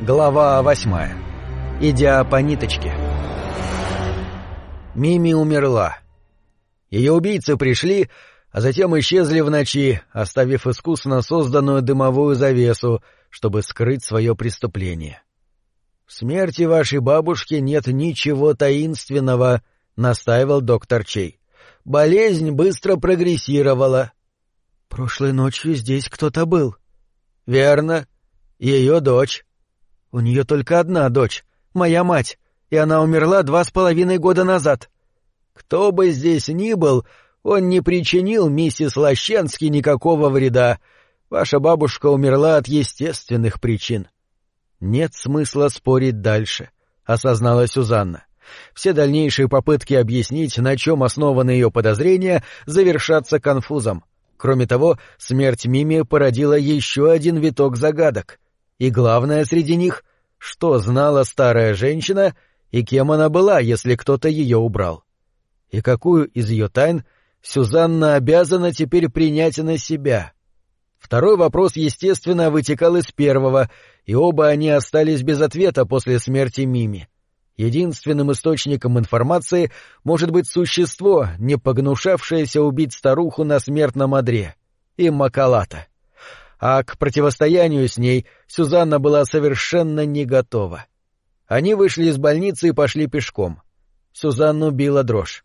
Глава восьмая. Идя по ниточке. Мими умерла. Ее убийцы пришли, а затем исчезли в ночи, оставив искусно созданную дымовую завесу, чтобы скрыть свое преступление. В смерти вашей бабушки нет ничего таинственного, настаивал доктор Чей. Болезнь быстро прогрессировала. Прошлой ночью здесь кто-то был. Верно. Ее дочь. У нее только одна дочь, моя мать, и она умерла два с половиной года назад. Кто бы здесь ни был, он не причинил миссис Лощенский никакого вреда. Ваша бабушка умерла от естественных причин. Нет смысла спорить дальше, осознала Сюзанна. Все дальнейшие попытки объяснить, на чем основаны ее подозрения, завершатся конфузом. Кроме того, смерть Мими породила еще один виток загадок — и главное среди них, что знала старая женщина и кем она была, если кто-то ее убрал. И какую из ее тайн Сюзанна обязана теперь принять на себя. Второй вопрос, естественно, вытекал из первого, и оба они остались без ответа после смерти Мими. Единственным источником информации может быть существо, не погнушавшееся убить старуху на смертном одре — и Макалата а к противостоянию с ней Сюзанна была совершенно не готова. Они вышли из больницы и пошли пешком. Сюзанну била дрожь.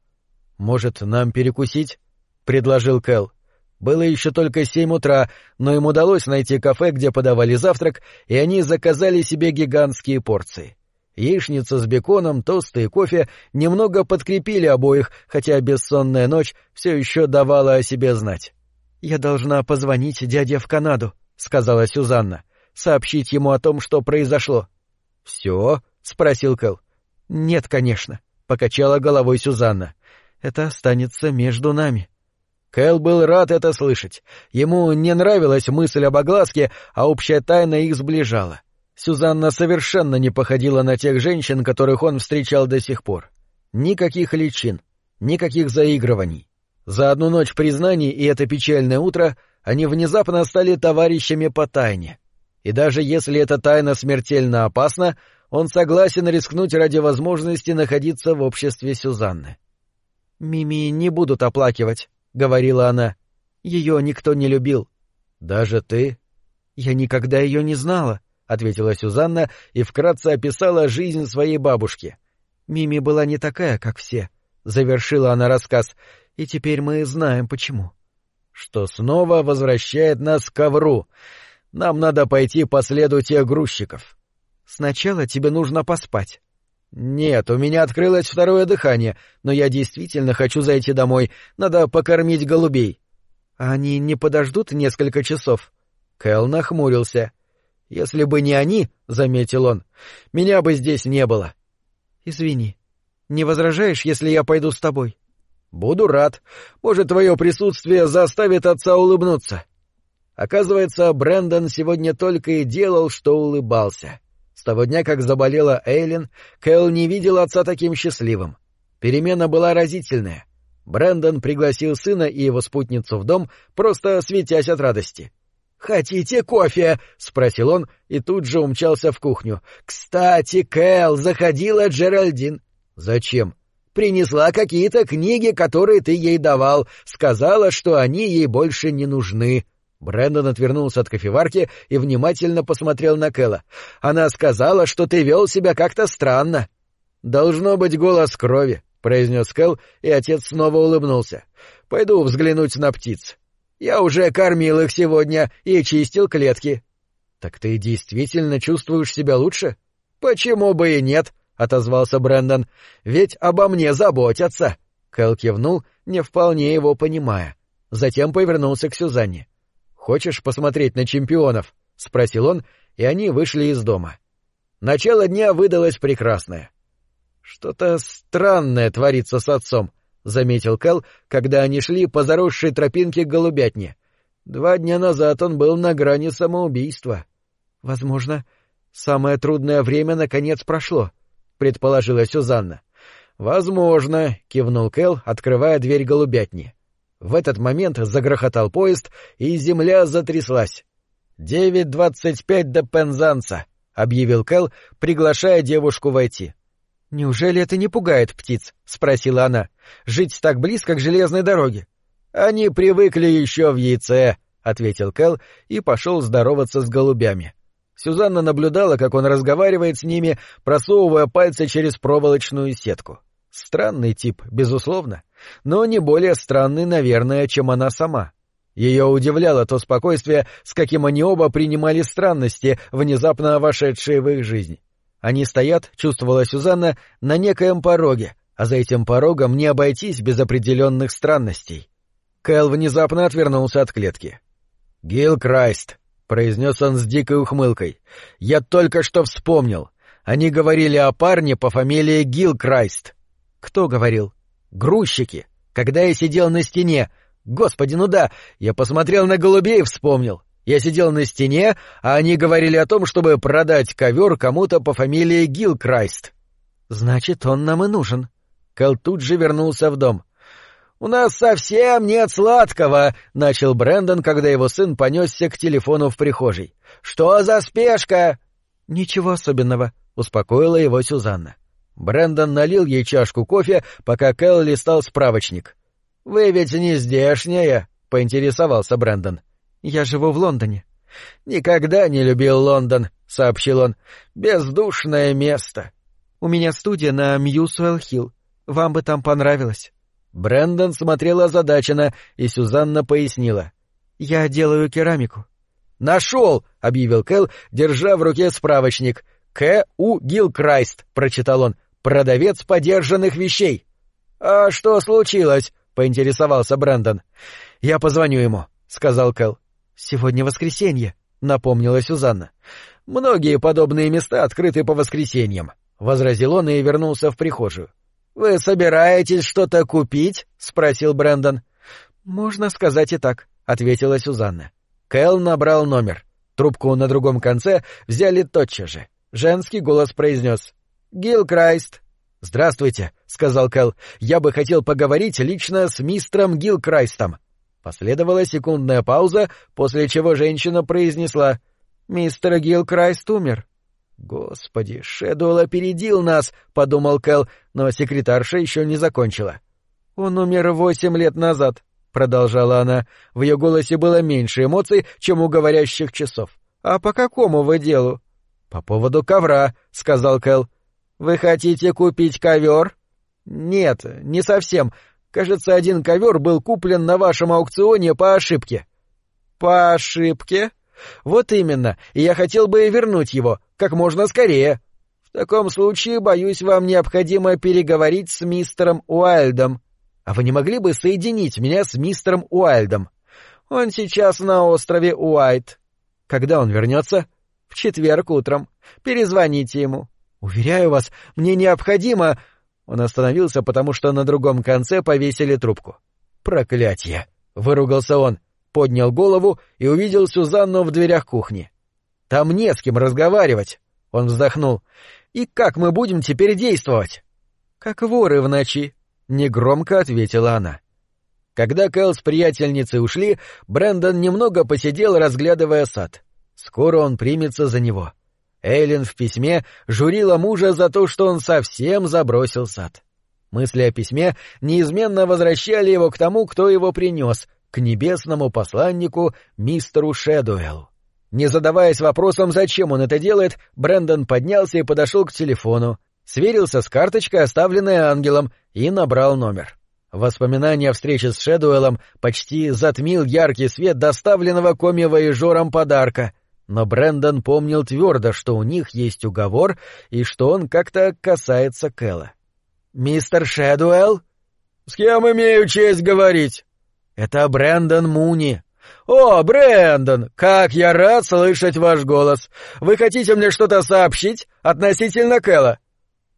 «Может, нам перекусить?» — предложил Кэл. Было еще только семь утра, но им удалось найти кафе, где подавали завтрак, и они заказали себе гигантские порции. Яичница с беконом, тосты и кофе немного подкрепили обоих, хотя бессонная ночь все еще давала о себе знать. «Я должна позвонить дяде в Канаду», — сказала Сюзанна. «Сообщить ему о том, что произошло». «Все?» — спросил Кэл. «Нет, конечно», — покачала головой Сюзанна. «Это останется между нами». Кэл был рад это слышать. Ему не нравилась мысль об огласке, а общая тайна их сближала. Сюзанна совершенно не походила на тех женщин, которых он встречал до сих пор. Никаких личин, никаких заигрываний. За одну ночь признаний и это печальное утро они внезапно стали товарищами по тайне. И даже если эта тайна смертельно опасна, он согласен рискнуть ради возможности находиться в обществе Сюзанны. «Мими не будут оплакивать», — говорила она. «Ее никто не любил». «Даже ты?» «Я никогда ее не знала», — ответила Сюзанна и вкратце описала жизнь своей бабушки. «Мими была не такая, как все», — завершила она рассказ, и теперь мы знаем почему. Что снова возвращает нас к ковру. Нам надо пойти по следу тех грузчиков. Сначала тебе нужно поспать. Нет, у меня открылось второе дыхание, но я действительно хочу зайти домой. Надо покормить голубей. Они не подождут несколько часов. Кэл нахмурился. Если бы не они, — заметил он, — меня бы здесь не было. Извини. Не возражаешь, если я пойду с тобой? Буду рад. Может, твое присутствие заставит отца улыбнуться. Оказывается, Брэндон сегодня только и делал, что улыбался. С того дня, как заболела Эйлин, Кэл не видел отца таким счастливым. Перемена была разительная. Брэндон пригласил сына и его спутницу в дом, просто светясь от радости. «Хотите кофе?» — спросил он и тут же умчался в кухню. «Кстати, Кэл, заходила Джеральдин». «Зачем?» Принесла какие-то книги, которые ты ей давал, сказала, что они ей больше не нужны. Брэндон отвернулся от кофеварки и внимательно посмотрел на Кэлла. Она сказала, что ты вел себя как-то странно. Должно быть голос крови, произнес Кэл, и отец снова улыбнулся. Пойду взглянуть на птиц. Я уже кормил их сегодня и чистил клетки. Так ты действительно чувствуешь себя лучше? Почему бы и нет? — отозвался Брэндон. — Ведь обо мне заботятся. Кэл кивнул, не вполне его понимая. Затем повернулся к Сюзанне. — Хочешь посмотреть на чемпионов? — спросил он, и они вышли из дома. Начало дня выдалось прекрасное. — Что-то странное творится с отцом, — заметил Кэл, когда они шли по заросшей тропинке к голубятне. Два дня назад он был на грани самоубийства. — Возможно, самое трудное время наконец прошло, —— предположила Сюзанна. «Возможно», — кивнул Кэл, открывая дверь голубятни. В этот момент загрохотал поезд, и земля затряслась. «Девять двадцать пять до Пензанса», — объявил Кэл, приглашая девушку войти. «Неужели это не пугает птиц?» — спросила она. «Жить так близко к железной дороге». «Они привыкли еще в яйце», — ответил Кэл и пошел здороваться с голубями. Сюзанна наблюдала, как он разговаривает с ними, просовывая пальцы через проволочную сетку. Странный тип, безусловно, но не более странный, наверное, чем она сама. Ее удивляло то спокойствие, с каким они оба принимали странности, внезапно вошедшие в их жизнь. Они стоят, чувствовала Сюзанна, на некоем пороге, а за этим порогом не обойтись без определенных странностей. Кэл внезапно отвернулся от клетки. «Гил Крайст», — произнес он с дикой ухмылкой, — «я только что вспомнил. Они говорили о парне по фамилии Гил Крайст». «Кто говорил?» «Грузчики. Когда я сидел на стене, Господи, ну да, я посмотрел на голубей и вспомнил. Я сидел на стене, а они говорили о том, чтобы продать ковер кому-то по фамилии Гилкрайст. Значит, он нам и нужен. Кэл тут же вернулся в дом. «У нас совсем нет сладкого», — начал Брэндон, когда его сын понесся к телефону в прихожей. «Что за спешка?» «Ничего особенного», — успокоила его Сюзанна. Брэндон налил ей чашку кофе, пока Кэл листал справочник. «Вы ведь не здешняя?» — поинтересовался Брэндон. «Я живу в Лондоне». «Никогда не любил Лондон», — сообщил он. «Бездушное место». «У меня студия на Мьюсуэлл-Хилл. Вам бы там понравилось». Брэндон смотрел озадаченно, и Сюзанна пояснила. «Я делаю керамику». «Нашел!» — объявил Кэл, держа в руке справочник. «К. У. Гилкрайст», — прочитал он. «Продавец подержанных вещей». «А что случилось?» — поинтересовался Брэндон. «Я позвоню ему», — сказал Кэл. «Сегодня воскресенье», — напомнила Сюзанна. «Многие подобные места открыты по воскресеньям», — возразил он и вернулся в прихожую. «Вы собираетесь что-то купить?» — спросил Брэндон. «Можно сказать и так», — ответила Сюзанна. Кэл набрал номер. Трубку на другом конце взяли тотчас же. Женский голос произнес. «Гилл Крайст». «Здравствуйте», — сказал Кэл. «Я бы хотел поговорить лично с мистером Гилкрайстом». Последовала секундная пауза, после чего женщина произнесла «Мистер Гилкрайст умер». «Господи, Шэдуэлл опередил нас», — подумал Кэл, но секретарша еще не закончила. «Он умер восемь лет назад», — продолжала она. В ее голосе было меньше эмоций, чем у говорящих часов. «А по какому вы делу?» «По поводу ковра», — сказал Кэл. «Вы хотите купить ковер?» «Нет, не совсем. Кажется, один ковер был куплен на вашем аукционе по ошибке». «По ошибке?» «Вот именно, и я хотел бы вернуть его, как можно скорее». «В таком случае, боюсь, вам необходимо переговорить с мистером Уайльдом». «А вы не могли бы соединить меня с мистером Уайльдом?» «Он сейчас на острове Уайт». «Когда он вернется?» «В четверг утром. Перезвоните ему». «Уверяю вас, мне необходимо...» Он остановился, потому что на другом конце повесили трубку. «Проклятье!» — выругался он, поднял голову и увидел Сюзанну в дверях кухни. «Там не с кем разговаривать!» — он вздохнул. «И как мы будем теперь действовать?» «Как воры в ночи», — негромко ответила она. Когда Кэл с приятельницей ушли, Брэндон немного посидел, разглядывая сад. Скоро он примется за него. — Эйлин в письме журила мужа за то, что он совсем забросил сад. Мысли о письме неизменно возвращали его к тому, кто его принес, к небесному посланнику мистеру Шэдуэллу. Не задаваясь вопросом, зачем он это делает, Брэндон поднялся и подошел к телефону, сверился с карточкой, оставленной ангелом, и набрал номер. Воспоминание о встрече с Шэдуэллом почти затмил яркий свет доставленного коми-воежором подарка — но Брэндон помнил твердо, что у них есть уговор и что он как-то касается Кэлла. «Мистер Шэдуэлл?» «С кем имею честь говорить?» «Это Брэндон Муни». «О, Брэндон, как я рад слышать ваш голос! Вы хотите мне что-то сообщить относительно Кэлла?»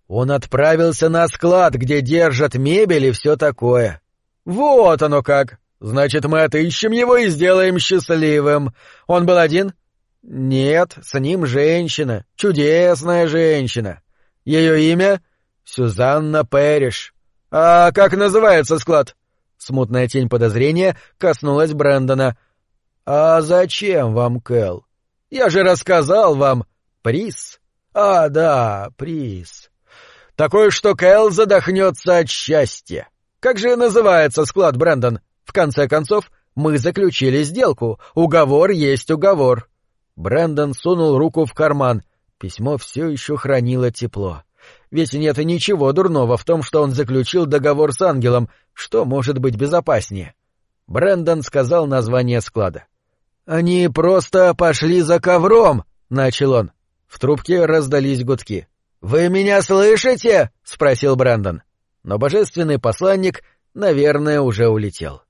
«Он отправился на склад, где держат мебель и все такое». «Вот оно как! Значит, мы отыщем его и сделаем счастливым. Он был один?» «Нет, с ним женщина, чудесная женщина. Ее имя — Сюзанна Пэриш. А как называется склад?» Смутная тень подозрения коснулась Брэндона. «А зачем вам, Кэл? Я же рассказал вам. Приз? А, да, приз. Такой, что Кэл задохнется от счастья. Как же называется склад, Брэндон? В конце концов, мы заключили сделку. Уговор есть уговор. Брэндон сунул руку в карман. Письмо все еще хранило тепло. Ведь нет ничего дурного в том, что он заключил договор с ангелом. Что может быть безопаснее? Брэндон сказал название склада. «Они просто пошли за ковром!» — начал он. В трубке раздались гудки. «Вы меня слышите?» — спросил Брэндон. Но божественный посланник, наверное, уже улетел.